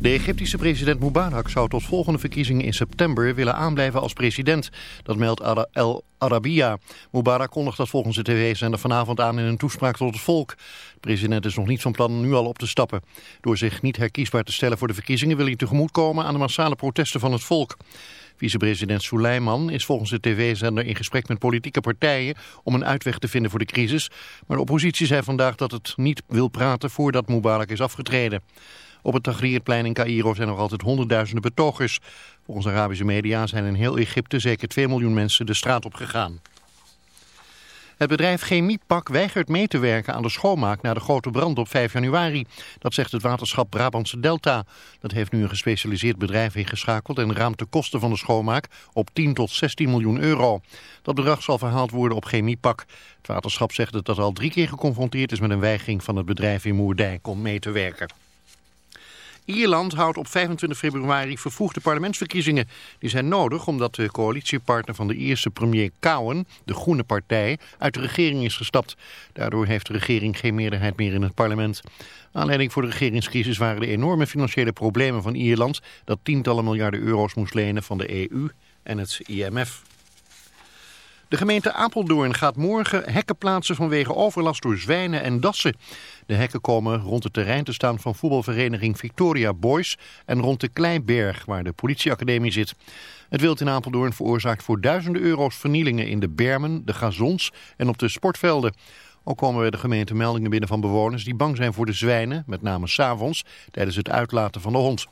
De Egyptische president Mubarak zou tot volgende verkiezingen in september willen aanblijven als president. Dat meldt El Arabiya. Mubarak kondigt dat volgens de tv-zender vanavond aan in een toespraak tot het volk. De president is nog niet van plan nu al op te stappen. Door zich niet herkiesbaar te stellen voor de verkiezingen wil hij tegemoetkomen aan de massale protesten van het volk. Vicepresident Suleiman is volgens de tv-zender in gesprek met politieke partijen om een uitweg te vinden voor de crisis. Maar de oppositie zei vandaag dat het niet wil praten voordat Mubarak is afgetreden. Op het Tahrirplein in Cairo zijn nog altijd honderdduizenden betogers. Volgens Arabische media zijn in heel Egypte zeker 2 miljoen mensen de straat op gegaan. Het bedrijf Chemiepak weigert mee te werken aan de schoonmaak na de grote brand op 5 januari. Dat zegt het waterschap Brabantse Delta. Dat heeft nu een gespecialiseerd bedrijf ingeschakeld en raamt de kosten van de schoonmaak op 10 tot 16 miljoen euro. Dat bedrag zal verhaald worden op Chemiepak. Het waterschap zegt dat het al drie keer geconfronteerd is met een weigering van het bedrijf in Moerdijk om mee te werken. Ierland houdt op 25 februari vervroegde parlementsverkiezingen. Die zijn nodig omdat de coalitiepartner van de Ierse premier Cowen, de Groene Partij, uit de regering is gestapt. Daardoor heeft de regering geen meerderheid meer in het parlement. Aanleiding voor de regeringscrisis waren de enorme financiële problemen van Ierland... dat tientallen miljarden euro's moest lenen van de EU en het IMF. De gemeente Apeldoorn gaat morgen hekken plaatsen vanwege overlast door zwijnen en dassen. De hekken komen rond het terrein te staan van voetbalvereniging Victoria Boys en rond de Kleiberg waar de politieacademie zit. Het wild in Apeldoorn veroorzaakt voor duizenden euro's vernielingen in de bermen, de gazons en op de sportvelden. Ook komen bij de gemeente meldingen binnen van bewoners die bang zijn voor de zwijnen, met name s'avonds tijdens het uitlaten van de hond.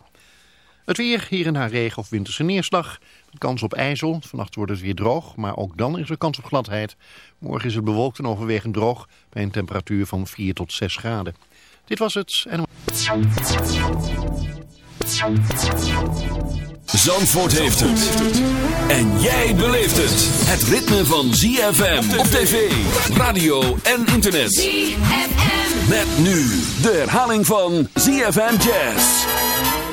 Het weer, hier en daar regen of winterse neerslag. Met kans op ijzel. Vannacht wordt het weer droog, maar ook dan is er kans op gladheid. Morgen is het bewolkt en overwegend droog bij een temperatuur van 4 tot 6 graden. Dit was het. En... Zandvoort heeft het. En jij beleeft het. Het ritme van ZFM op tv, radio en internet. ZFM. Met nu de herhaling van ZFM Jazz.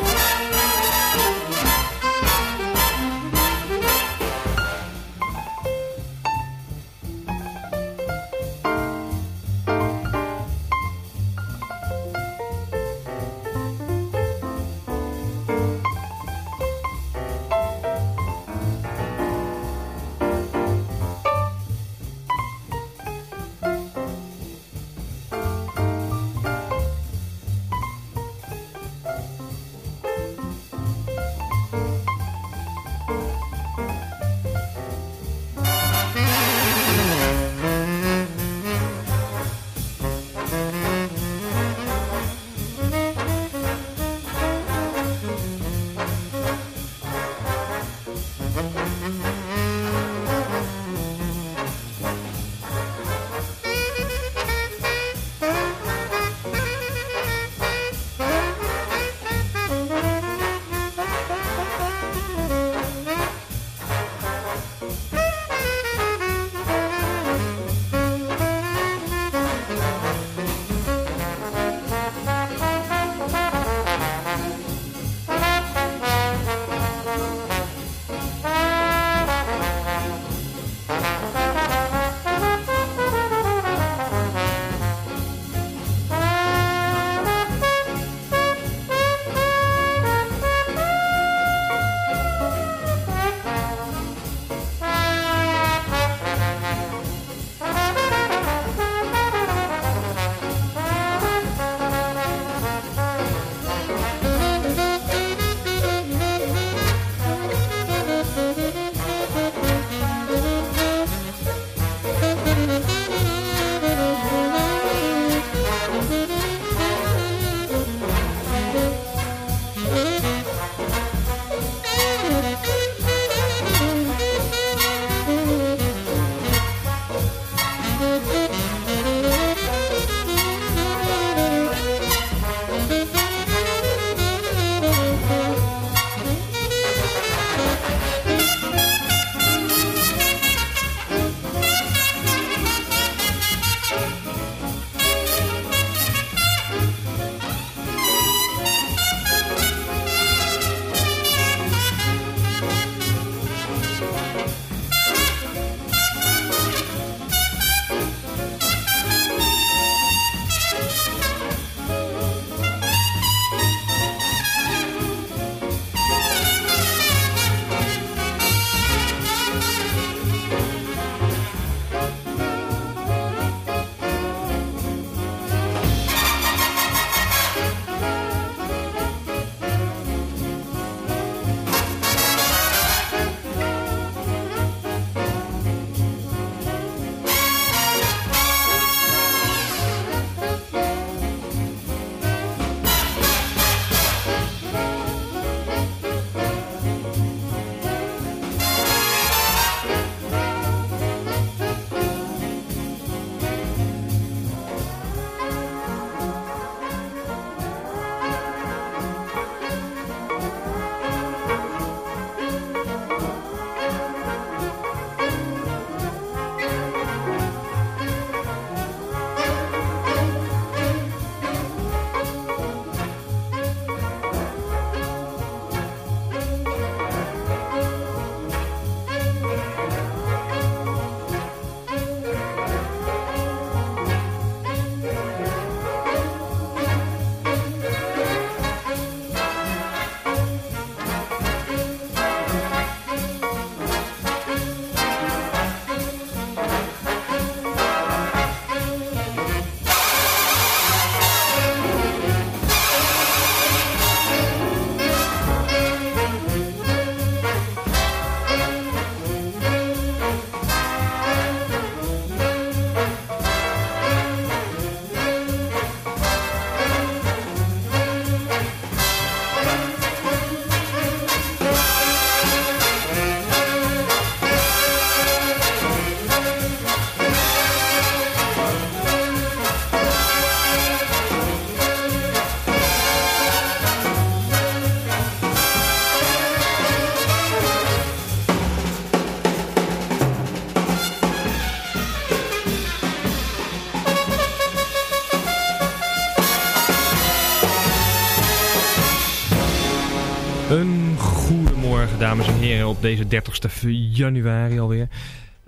Dames en heren, op deze 30ste januari alweer.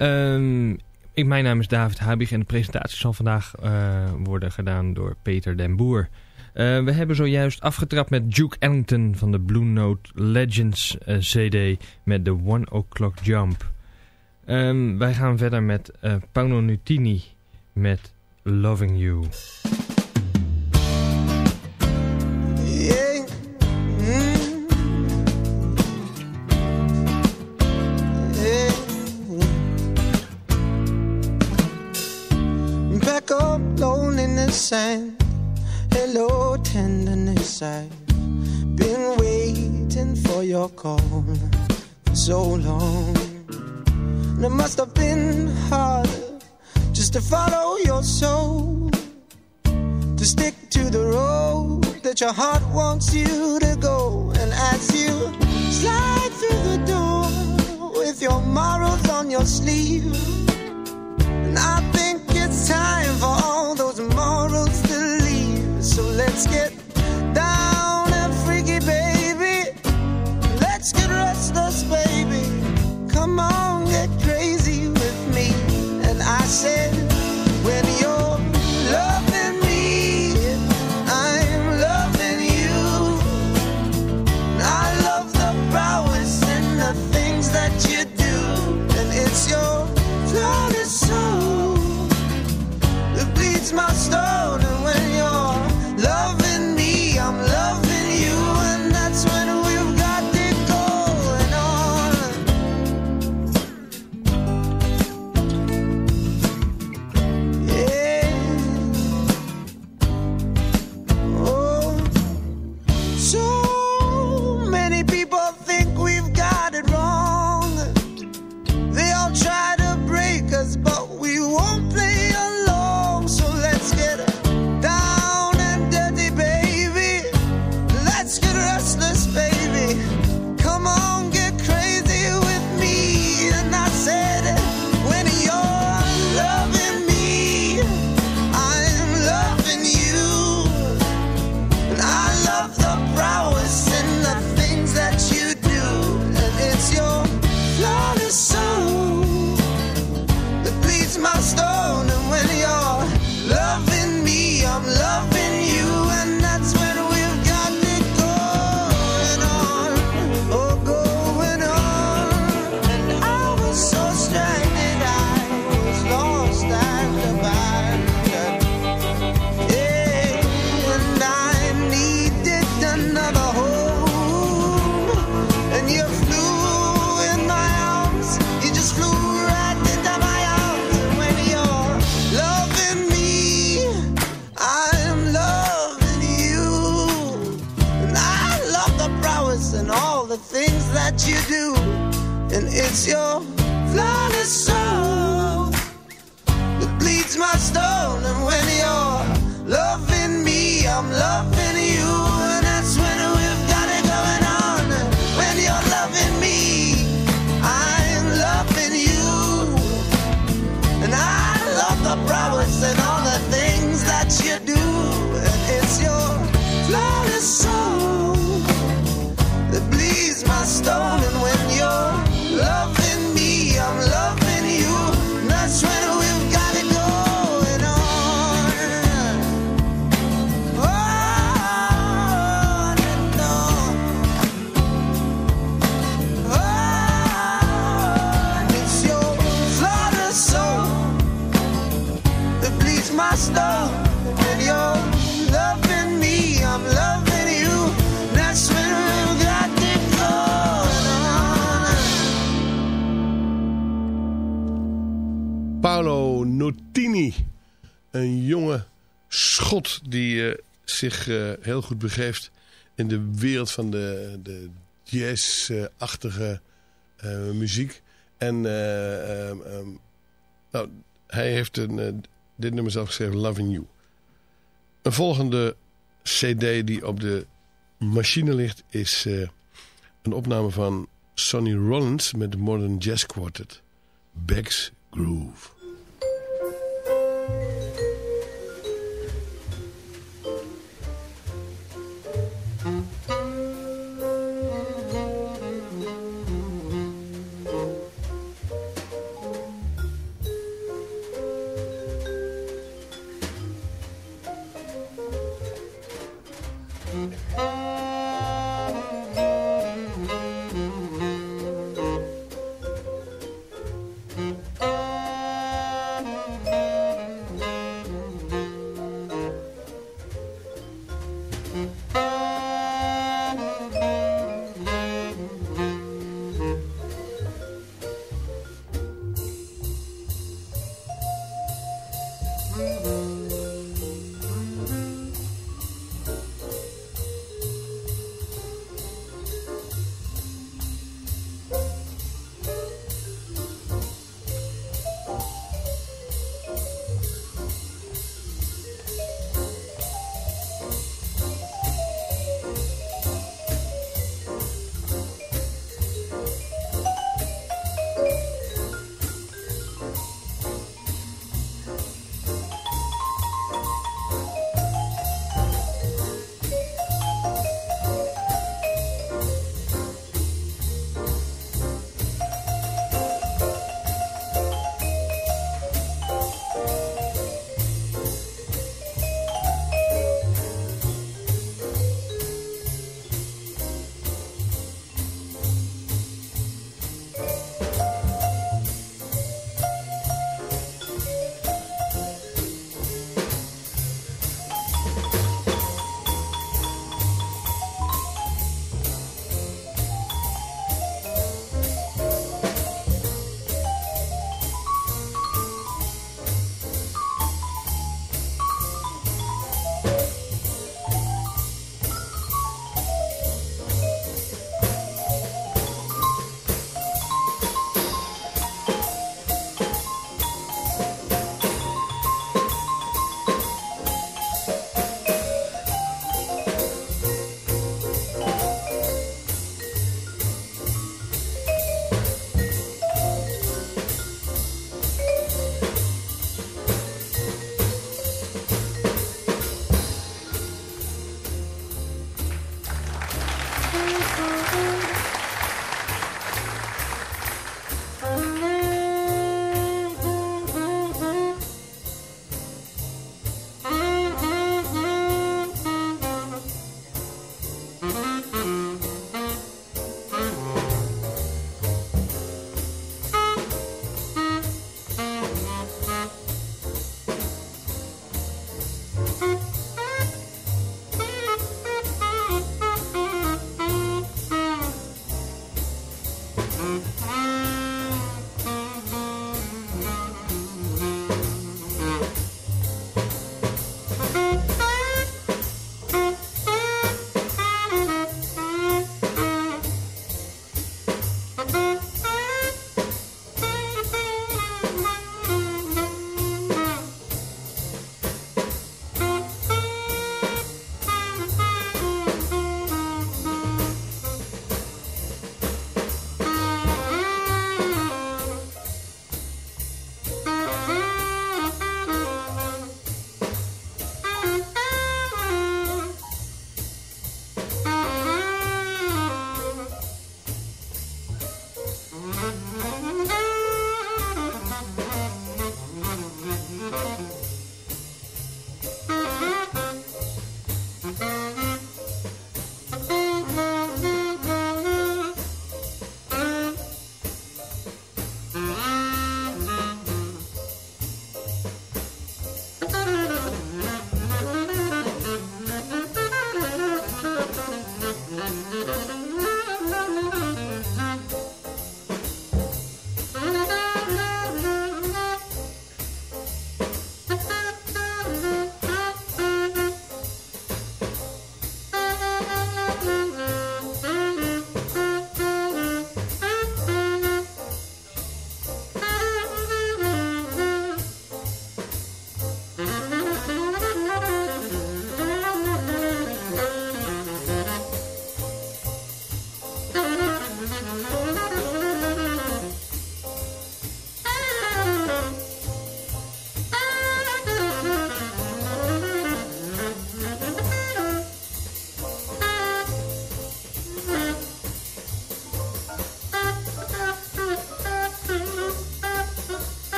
Um, ik, mijn naam is David Habig en de presentatie zal vandaag uh, worden gedaan door Peter den Boer. Uh, we hebben zojuist afgetrapt met Duke Ellington van de Blue Note Legends uh, CD met de One O'Clock Jump. Um, wij gaan verder met Paolo Nutini met Loving You. Sang hello tenderness I've been waiting for your call for so long. And it must have been hard just to follow your soul to stick to the road that your heart wants you to go. And as you slide through the door with your morals on your sleeve and I think it's time for all those let's get down and freaky, baby. Let's get restless, baby. Come on, get crazy with me. And I said, Een jonge schot die eh, zich eh, heel goed begeeft in de wereld van de, de jazz-achtige eh, muziek. En eh, ehm, ehm, nou, hij heeft een, dit nummer zelf geschreven, Loving You. Een volgende cd die op de machine ligt is een opname van Sonny Rollins met de Modern Jazz Quartet. Beck's Groove.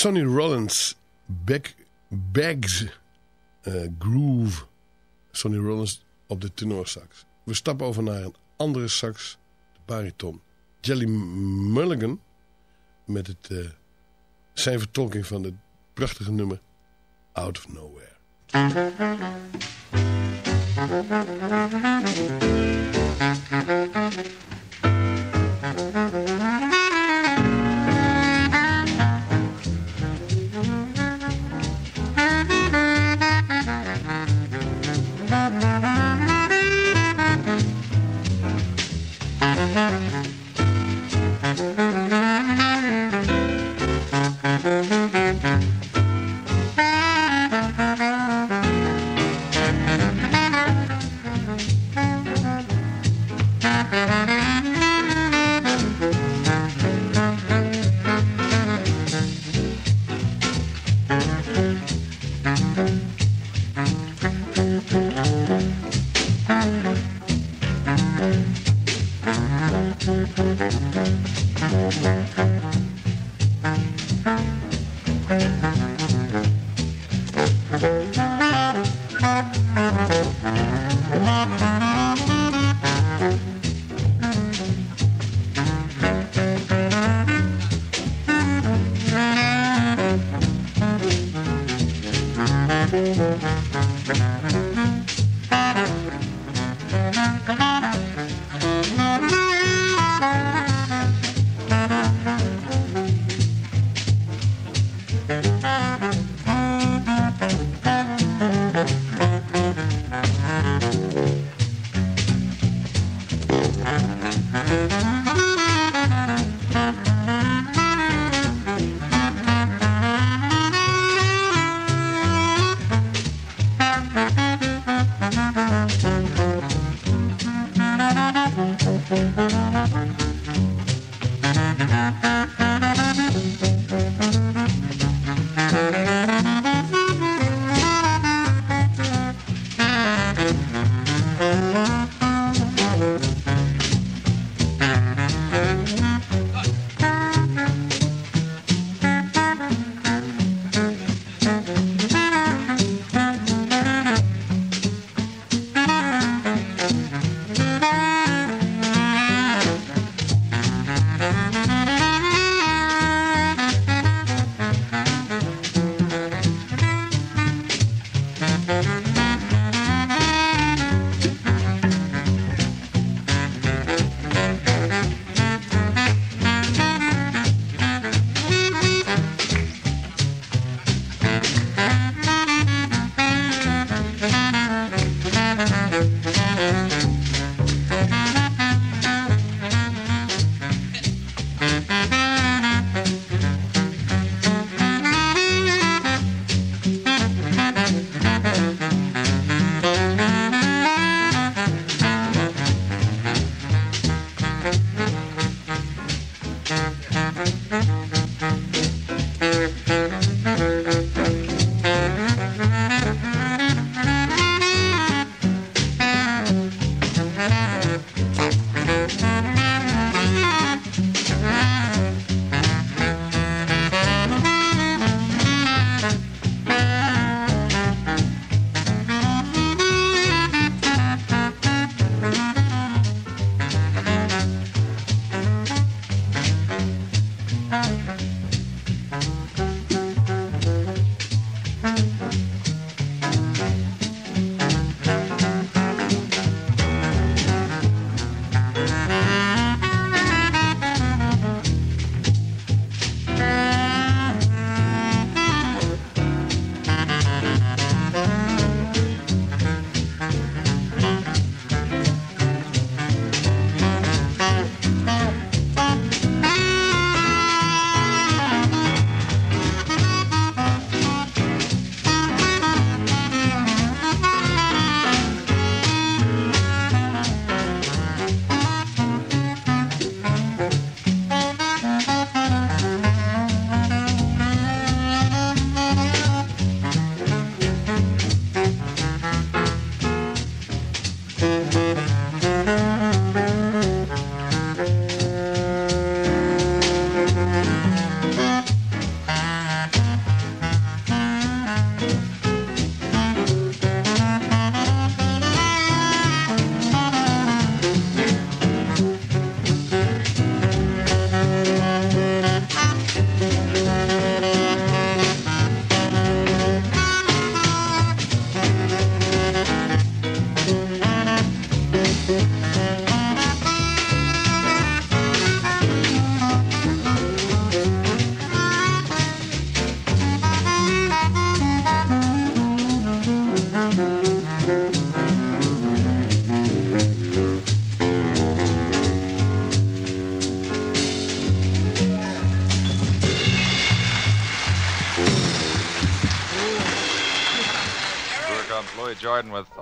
Sonny Rollins, begs Bags Groove. Sonny Rollins op de tenorsax. We stappen over naar een andere sax, de bariton. Jelly Mulligan met het, eh, zijn vertolking van het prachtige nummer Out of Nowhere.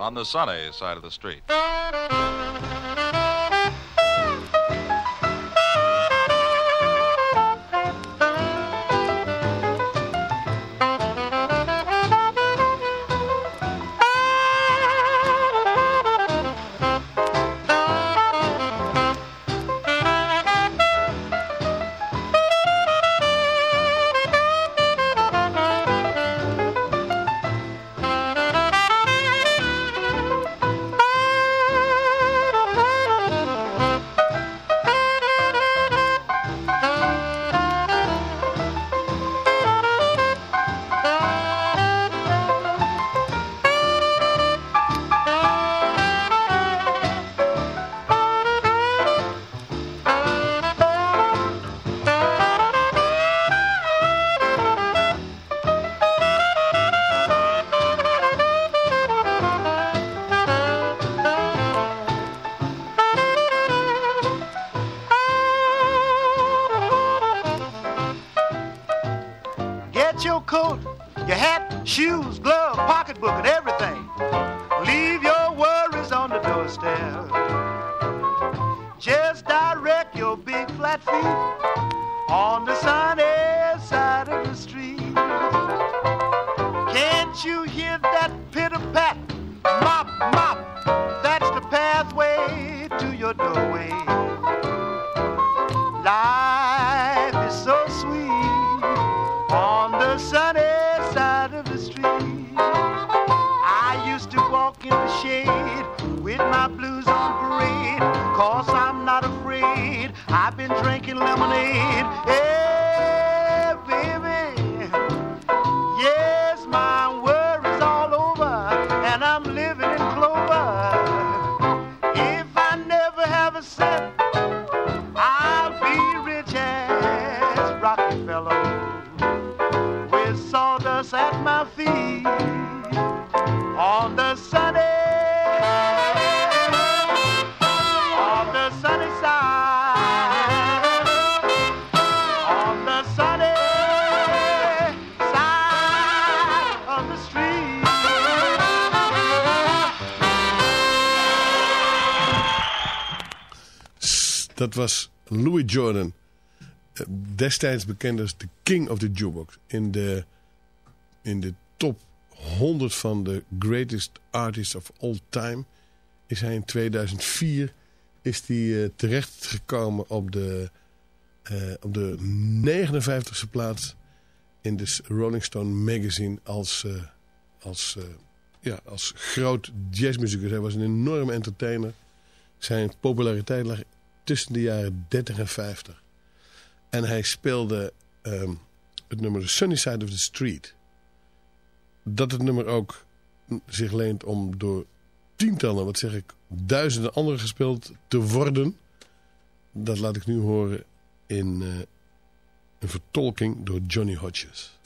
On the Sunny Side of the Street. Just direct your big flat feet on the sunny Jordan. eh, Destijds bekend als de King of the Jukebox. In de, in de top 100 van de greatest artists of all time is hij in 2004 is hij, eh, terechtgekomen op de, eh, op de 59ste plaats in de Rolling Stone magazine als, als, ja, als groot jazzmuzikus. Hij was een enorme entertainer. Zijn populariteit lag tussen de jaren 30 en 50. En hij speelde ehm, het nummer Sunny Side of the Street. Dat het nummer ook zich leent om door tientallen, wat zeg ik, duizenden anderen gespeeld te worden. Dat laat ik nu horen in eh, een vertolking door Johnny Hodges.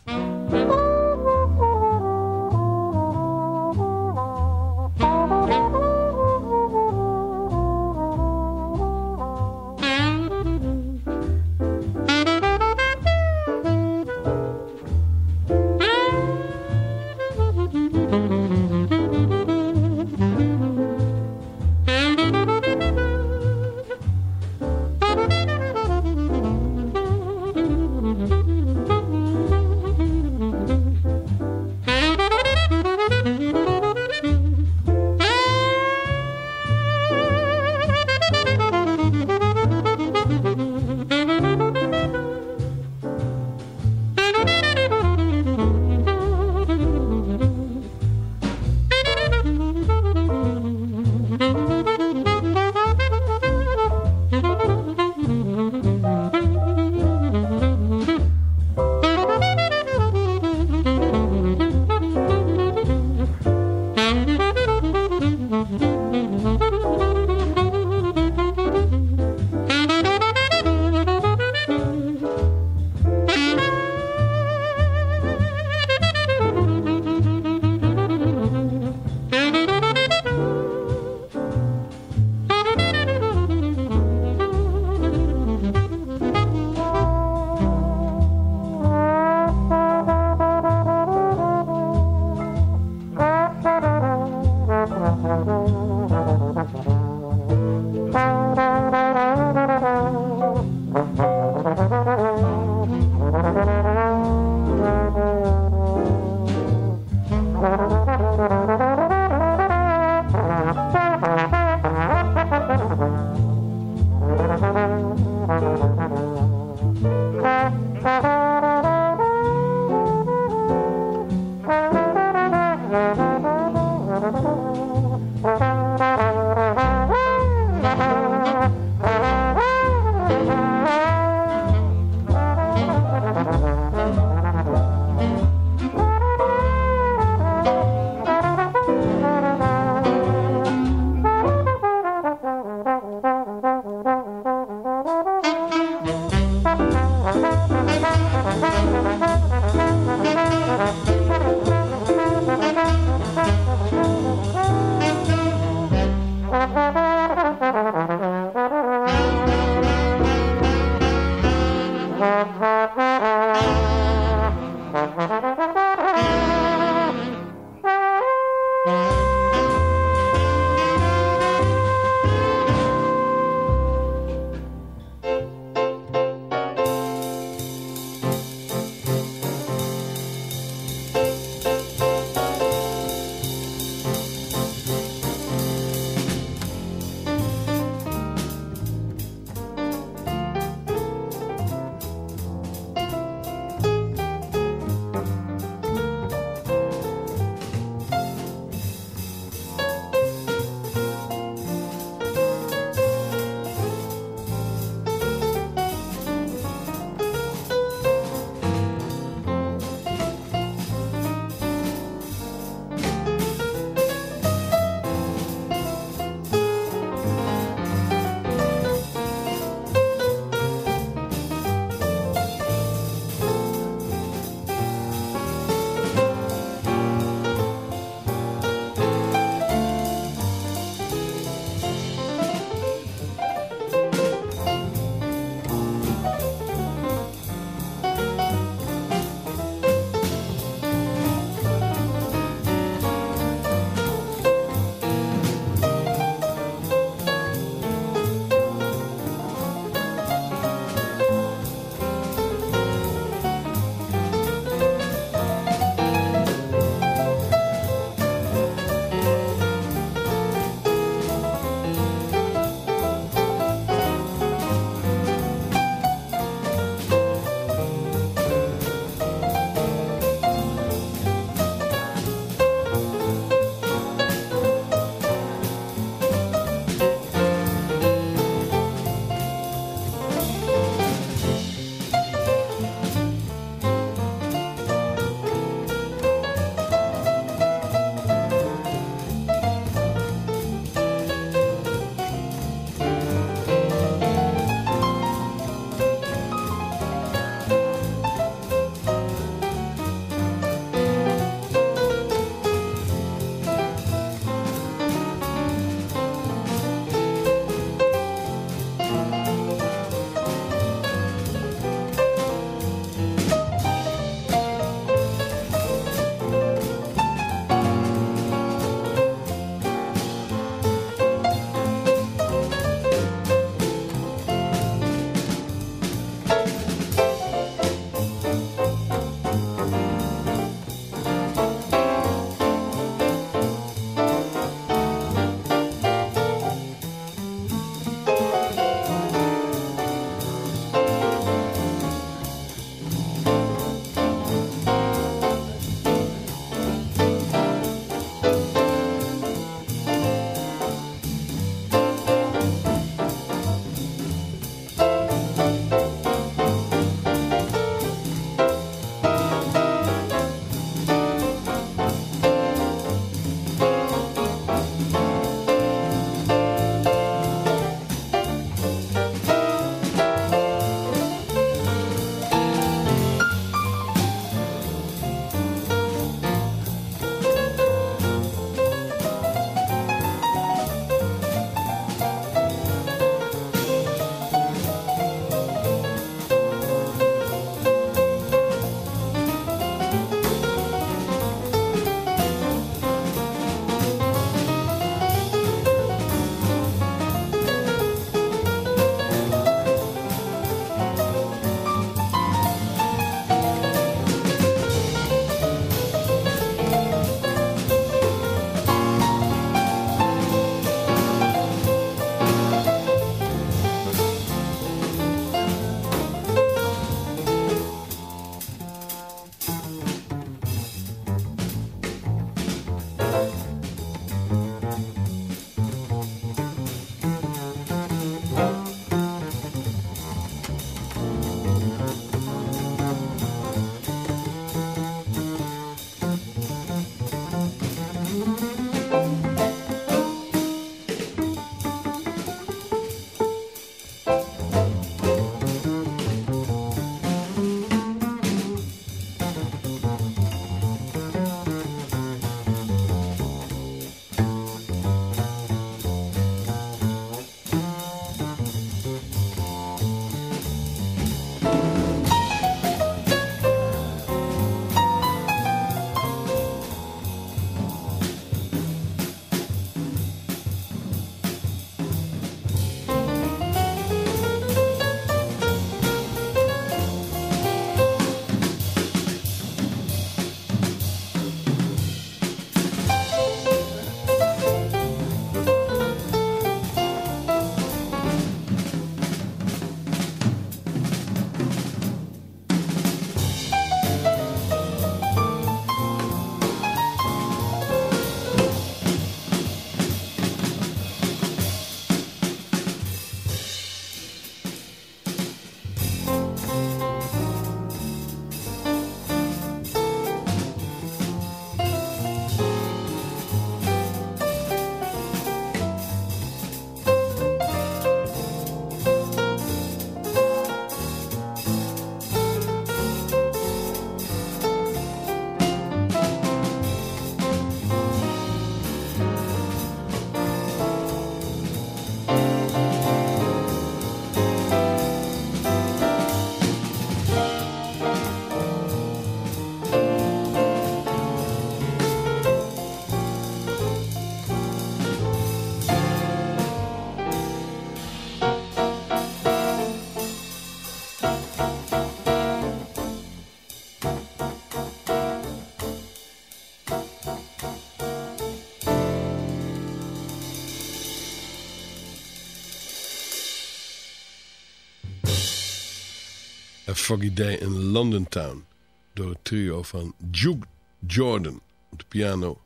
A Foggy Day in London Town. Door het trio van Duke Jordan op de piano.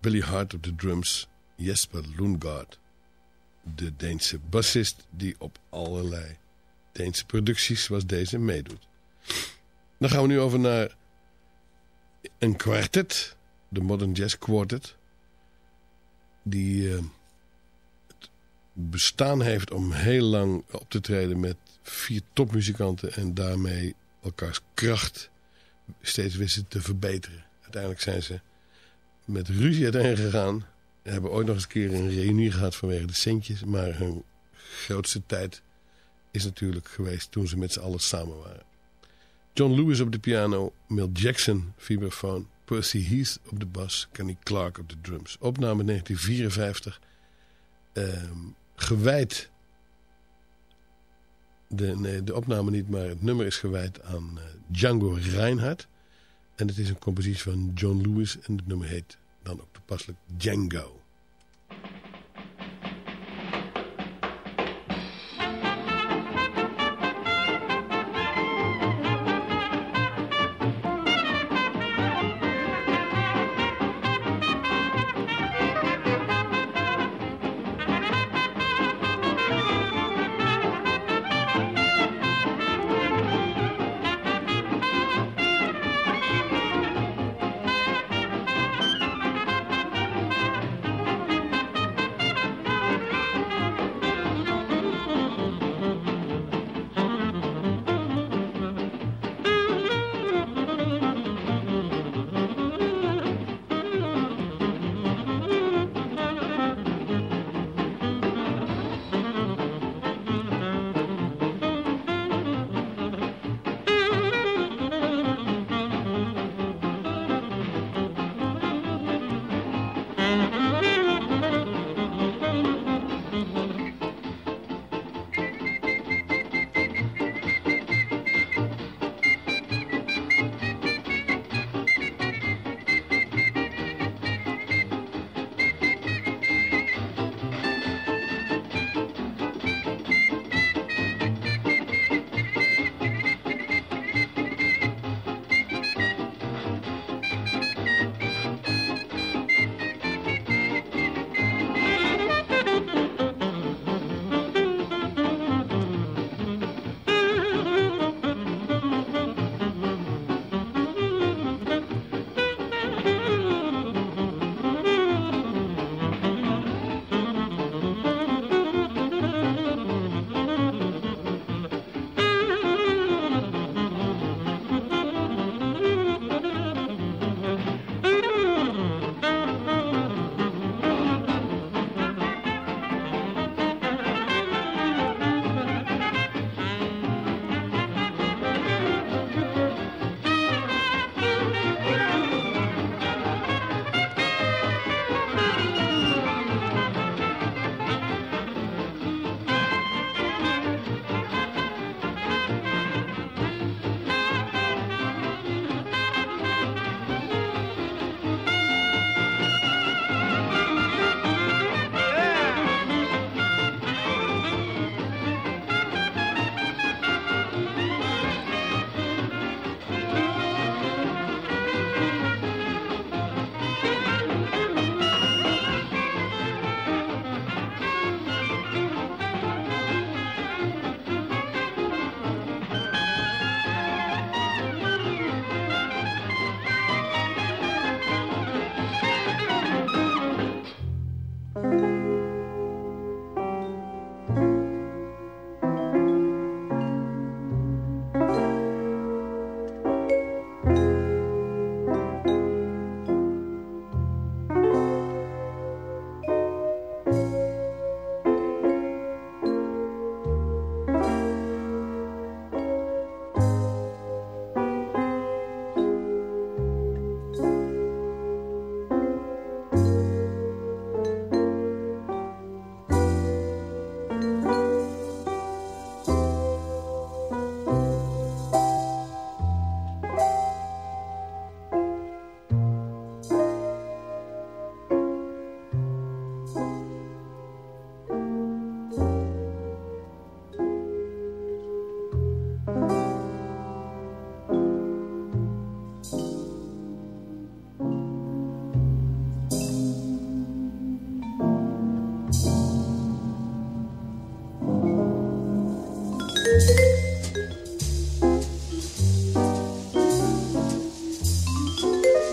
Billy Hart op de drums. Jesper Lundgaard. De Deense bassist die op allerlei Deense producties zoals deze meedoet. Dan gaan we nu over naar een kwartet. De Modern Jazz Quartet. Die uh, bestaan heeft om heel lang op te treden met vier topmuzikanten. En daarmee elkaars kracht steeds wisten te verbeteren. Uiteindelijk zijn ze met ruzie uiteen gegaan. Hebben ooit nog eens een keer een reunie gehad vanwege de centjes. Maar hun grootste tijd is natuurlijk geweest toen ze met z'n allen samen waren. John Lewis op de piano, Milt Jackson vibrafoon, Percy Heath op de bas, Kenny Clark op de drums. Opname 1954, ehm, gewijd, de, nee, de opname niet, maar het nummer is gewijd aan uh, Django Reinhardt. En het is een compositie van John Lewis en het nummer heet dan ook toepasselijk Django.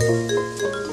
Música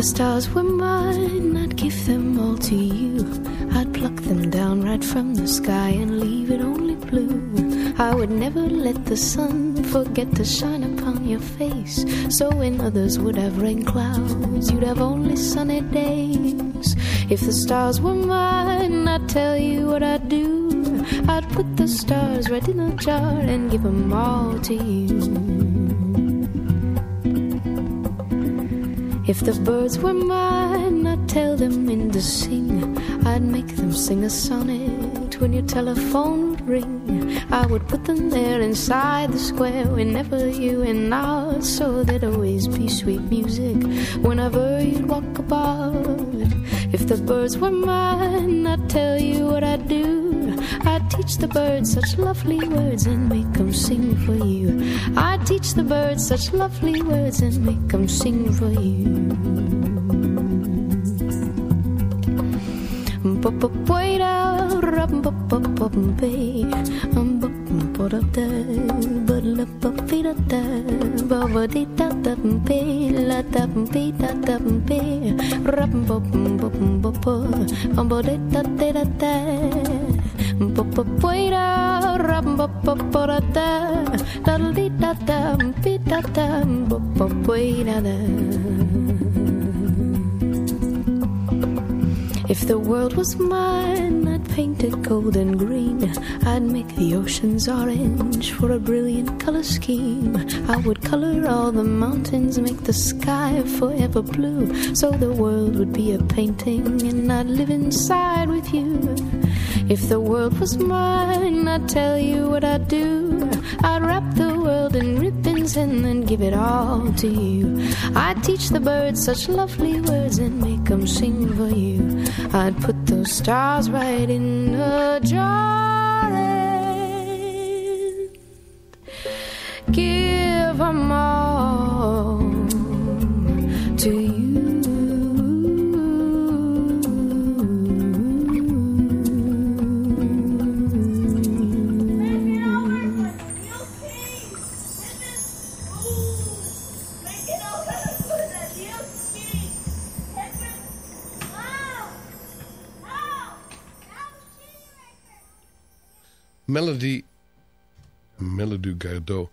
the stars were mine, I'd give them all to you. I'd pluck them down right from the sky and leave it only blue. I would never let the sun forget to shine upon your face. So when others would have rain clouds, you'd have only sunny days. If the stars were mine, I'd tell you what I'd do. I'd put the stars right in a jar and give them all to you. If the birds were mine, I'd tell them when to sing. I'd make them sing a sonnet when your telephone would ring. I would put them there inside the square whenever you and I, so there'd always be sweet music whenever you'd walk about. If the birds were mine, I'd tell you what I'd do. Teach the birds such lovely words and make them sing for you. I'd teach the birds such lovely words and make them sing for you. If the world was mine, I'd paint it gold and green. I'd make the oceans orange for a brilliant color scheme. I would color all the mountains, make the sky forever blue. So the world would be a painting, and I'd live inside with you. If the world was mine, I'd tell you what I'd do. I'd wrap the world in ribbons and then give it all to you. I'd teach the birds such lovely words and make them sing for you. I'd put those stars right in a jar and give them all to you. Melody, Melody Gardot.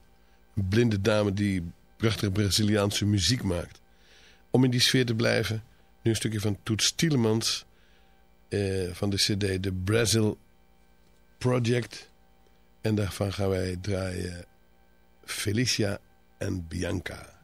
Een blinde dame die prachtige Braziliaanse muziek maakt. Om in die sfeer te blijven, nu een stukje van Toets Tielemans. Eh, van de cd The Brazil Project. En daarvan gaan wij draaien Felicia en Bianca.